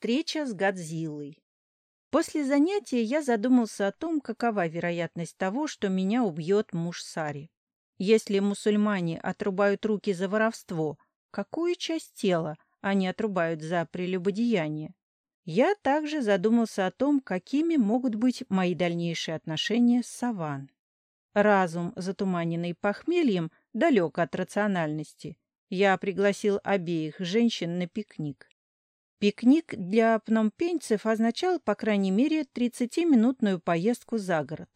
Встреча с Годзиллой. После занятия я задумался о том, какова вероятность того, что меня убьет муж Сари. Если мусульмане отрубают руки за воровство, какую часть тела они отрубают за прелюбодеяние? Я также задумался о том, какими могут быть мои дальнейшие отношения с Саван. Разум, затуманенный похмельем, далек от рациональности. Я пригласил обеих женщин на пикник. Пикник для пномпеньцев означал, по крайней мере, 30-минутную поездку за город.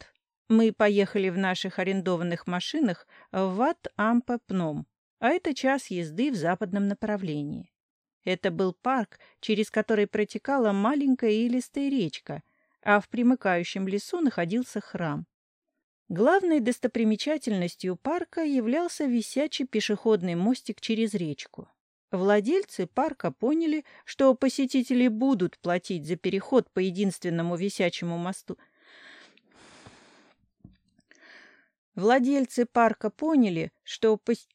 Мы поехали в наших арендованных машинах в Ват-Ампа-Пном, а это час езды в западном направлении. Это был парк, через который протекала маленькая илистая речка, а в примыкающем лесу находился храм. Главной достопримечательностью парка являлся висячий пешеходный мостик через речку. Владельцы парка поняли, что посетители будут платить за переход по единственному висячему мосту. Владельцы парка поняли, что пос...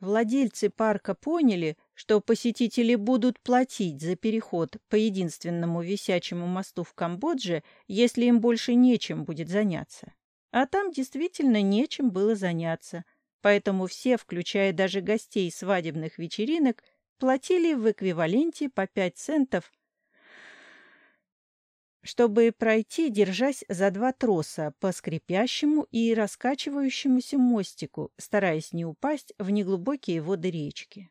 Владельцы парка поняли, что посетители будут платить за переход по единственному висячему мосту в Камбодже, если им больше нечем будет заняться. А там действительно нечем было заняться – поэтому все, включая даже гостей свадебных вечеринок, платили в эквиваленте по 5 центов, чтобы пройти, держась за два троса по скрипящему и раскачивающемуся мостику, стараясь не упасть в неглубокие воды речки.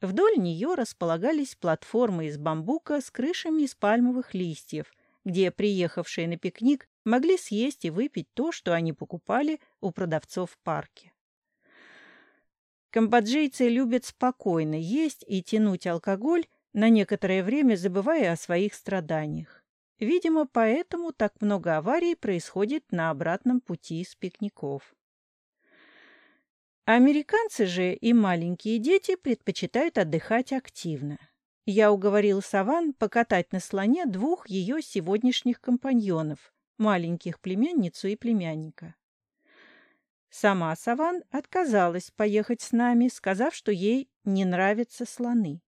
Вдоль нее располагались платформы из бамбука с крышами из пальмовых листьев, где приехавшие на пикник могли съесть и выпить то, что они покупали у продавцов в парке. Камбоджийцы любят спокойно есть и тянуть алкоголь, на некоторое время забывая о своих страданиях. Видимо, поэтому так много аварий происходит на обратном пути с пикников. Американцы же и маленькие дети предпочитают отдыхать активно. Я уговорил Саван покатать на слоне двух ее сегодняшних компаньонов, маленьких племянницу и племянника. Сама Саван отказалась поехать с нами, сказав, что ей не нравятся слоны.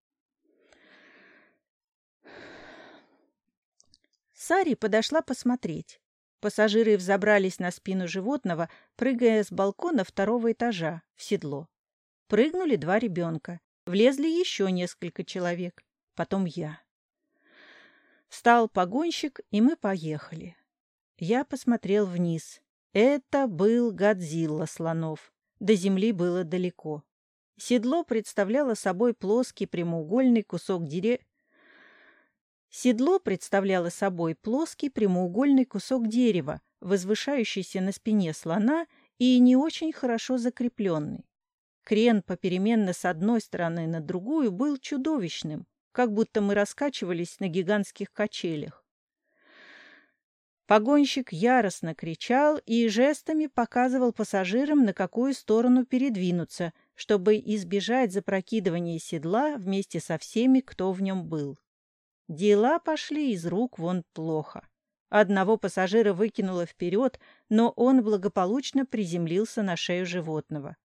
Сари подошла посмотреть. Пассажиры взобрались на спину животного, прыгая с балкона второго этажа в седло. Прыгнули два ребенка. Влезли еще несколько человек. Потом я. Встал погонщик, и мы поехали. Я посмотрел вниз. Это был Годзилла слонов. До земли было далеко. Седло представляло собой плоский прямоугольный кусок дерева. Седло представляло собой плоский прямоугольный кусок дерева, возвышающийся на спине слона и не очень хорошо закрепленный. Крен попеременно с одной стороны на другую был чудовищным, как будто мы раскачивались на гигантских качелях. Погонщик яростно кричал и жестами показывал пассажирам, на какую сторону передвинуться, чтобы избежать запрокидывания седла вместе со всеми, кто в нем был. Дела пошли из рук вон плохо. Одного пассажира выкинуло вперед, но он благополучно приземлился на шею животного.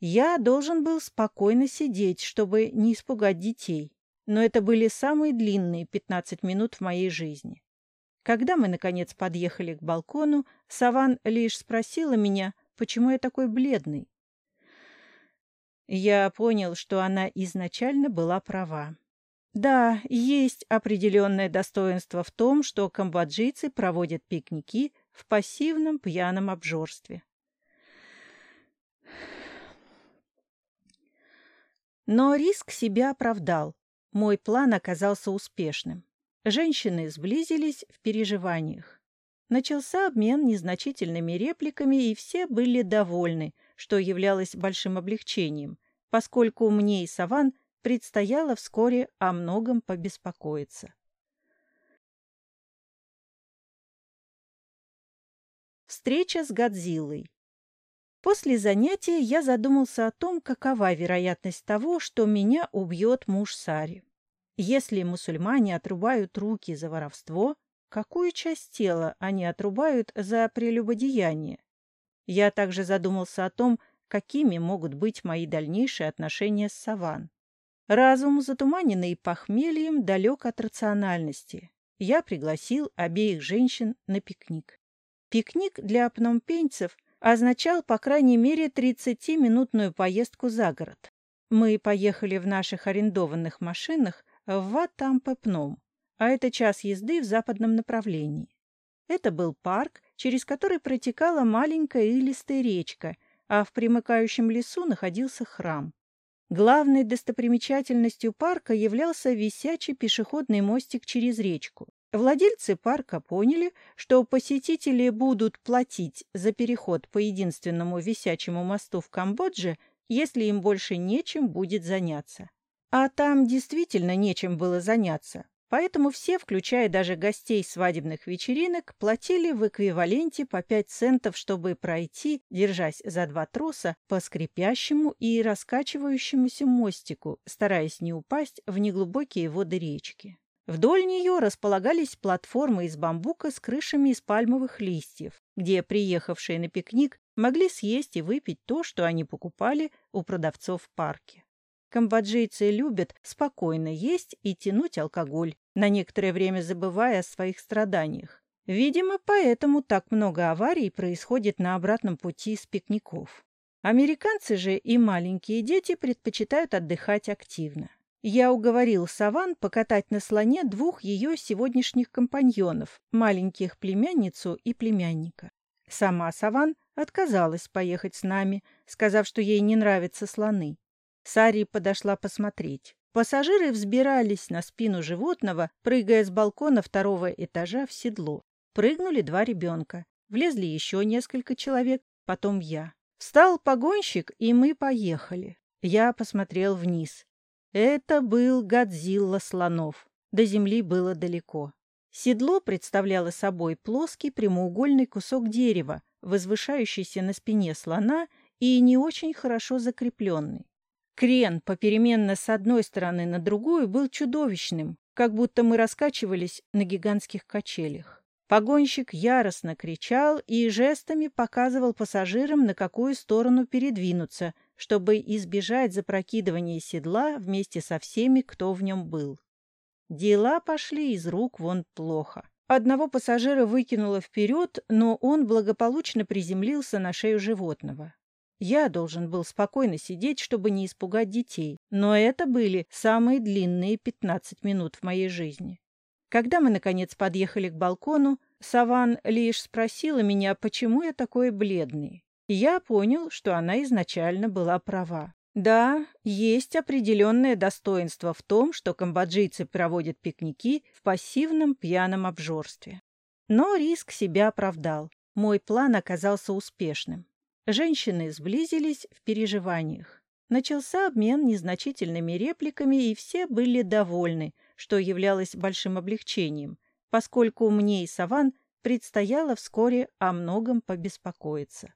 Я должен был спокойно сидеть, чтобы не испугать детей, но это были самые длинные 15 минут в моей жизни. Когда мы, наконец, подъехали к балкону, Саван лишь спросила меня, почему я такой бледный. Я понял, что она изначально была права. Да, есть определенное достоинство в том, что камбоджийцы проводят пикники в пассивном пьяном обжорстве. Но риск себя оправдал. Мой план оказался успешным. Женщины сблизились в переживаниях. Начался обмен незначительными репликами, и все были довольны, что являлось большим облегчением, поскольку мне и Саван предстояло вскоре о многом побеспокоиться. Встреча с Годзиллой После занятия я задумался о том, какова вероятность того, что меня убьет муж Сари. Если мусульмане отрубают руки за воровство, какую часть тела они отрубают за прелюбодеяние? Я также задумался о том, какими могут быть мои дальнейшие отношения с Саван. Разум, затуманенный похмельем, далек от рациональности. Я пригласил обеих женщин на пикник. Пикник для пномпеньцев означал, по крайней мере, 30-минутную поездку за город. Мы поехали в наших арендованных машинах в Ватампе-Пном, а это час езды в западном направлении. Это был парк, через который протекала маленькая илистая речка, а в примыкающем лесу находился храм. Главной достопримечательностью парка являлся висячий пешеходный мостик через речку. Владельцы парка поняли, что посетители будут платить за переход по единственному висячему мосту в Камбодже, если им больше нечем будет заняться. А там действительно нечем было заняться. Поэтому все, включая даже гостей свадебных вечеринок, платили в эквиваленте по 5 центов, чтобы пройти, держась за два троса, по скрипящему и раскачивающемуся мостику, стараясь не упасть в неглубокие воды речки. Вдоль нее располагались платформы из бамбука с крышами из пальмовых листьев, где приехавшие на пикник могли съесть и выпить то, что они покупали у продавцов в парке. Камбоджийцы любят спокойно есть и тянуть алкоголь, на некоторое время забывая о своих страданиях. Видимо, поэтому так много аварий происходит на обратном пути с пикников. Американцы же и маленькие дети предпочитают отдыхать активно. Я уговорил Саван покатать на слоне двух ее сегодняшних компаньонов, маленьких племянницу и племянника. Сама Саван отказалась поехать с нами, сказав, что ей не нравятся слоны. Сари подошла посмотреть. Пассажиры взбирались на спину животного, прыгая с балкона второго этажа в седло. Прыгнули два ребенка. Влезли еще несколько человек, потом я. Встал погонщик, и мы поехали. Я посмотрел вниз. Это был Годзилла слонов. До земли было далеко. Седло представляло собой плоский прямоугольный кусок дерева, возвышающийся на спине слона и не очень хорошо закрепленный. Крен попеременно с одной стороны на другую был чудовищным, как будто мы раскачивались на гигантских качелях. Погонщик яростно кричал и жестами показывал пассажирам, на какую сторону передвинуться, чтобы избежать запрокидывания седла вместе со всеми, кто в нем был. Дела пошли из рук вон плохо. Одного пассажира выкинуло вперед, но он благополучно приземлился на шею животного. Я должен был спокойно сидеть, чтобы не испугать детей, но это были самые длинные 15 минут в моей жизни. Когда мы, наконец, подъехали к балкону, Саван лишь спросила меня, почему я такой бледный. я понял, что она изначально была права. Да, есть определенное достоинство в том, что камбоджийцы проводят пикники в пассивном пьяном обжорстве. Но риск себя оправдал. Мой план оказался успешным. Женщины сблизились в переживаниях. Начался обмен незначительными репликами, и все были довольны, что являлось большим облегчением, поскольку мне и Саван предстояло вскоре о многом побеспокоиться.